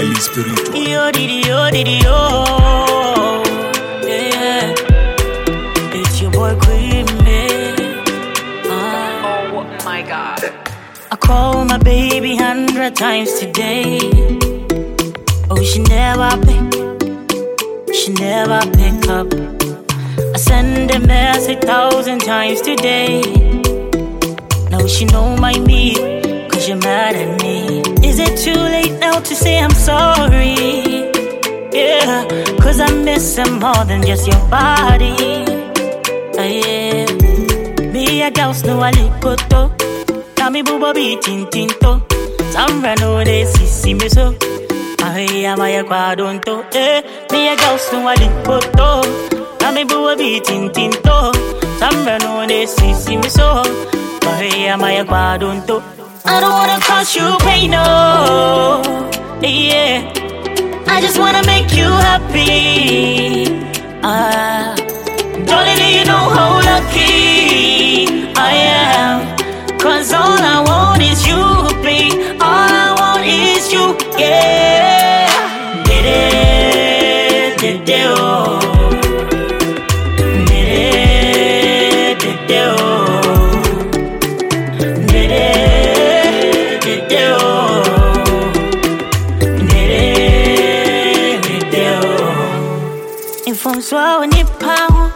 highly spiritual. Yo diddy yo diddy yo. Yeah. It's your boy Queen Bee. Ah. Oh my god. I call my baby hundred times today. Oh, she never pick. She never pick up. I send a thousand times today. Now she know my me, cause you're mad at me. Is it too late now to say I'm sorry? Yeah, cause I miss him more than just your body. Ah, yeah. Me a ghost no alikoto. Kami bubo bi tintinto. Samra no de sisi me so. Ahe amaya kwadonto. Eh, me a ghost no alikoto. Kami bubo bi tintinto. Samra no de sisi me so. I don't wanna cause you pain, no. Yeah. I just wanna make you happy. Ah. Darling, do you know how lucky I am? Cause all I want is you, babe. All I want is you, yeah. Oh. Mfumswa unipa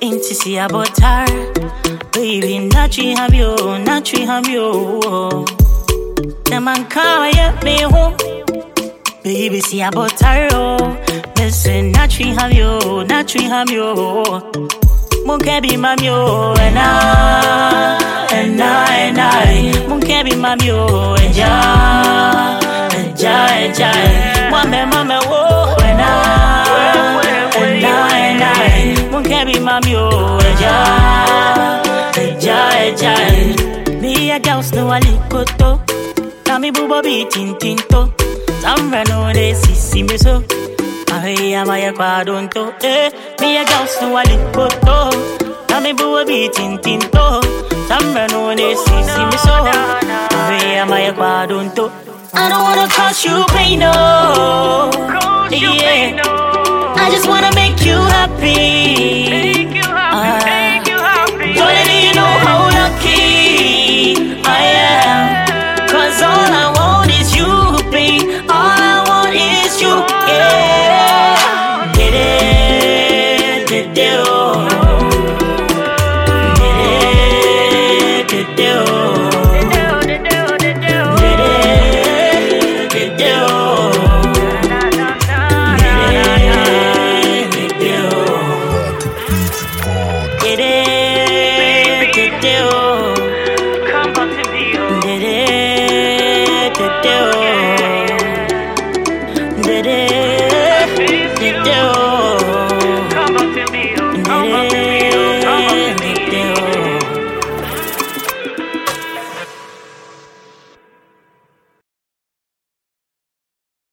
Inti si abotar Baby nachi habyo Nachi habyo Namankawa ya meho Baby si abotar oh Listen nachi habyo Nachi habyo Munkebi mamyo Ena Ena ena Munkebi mamyo Eja Eja eja Mwame mwame wo Munkebi mamyo Eja Eja eja Me a ghost no alikoto Kami bubo bi tintinto Samra no de sisi me so Ahe amaya kwadonto Eh, me a ghost no alikoto Kami bubo bi tintinto Samra no de sisi me so Ahe amaya kwadonto I don't wanna cause you pain, no. Yeah. I just wanna make you happy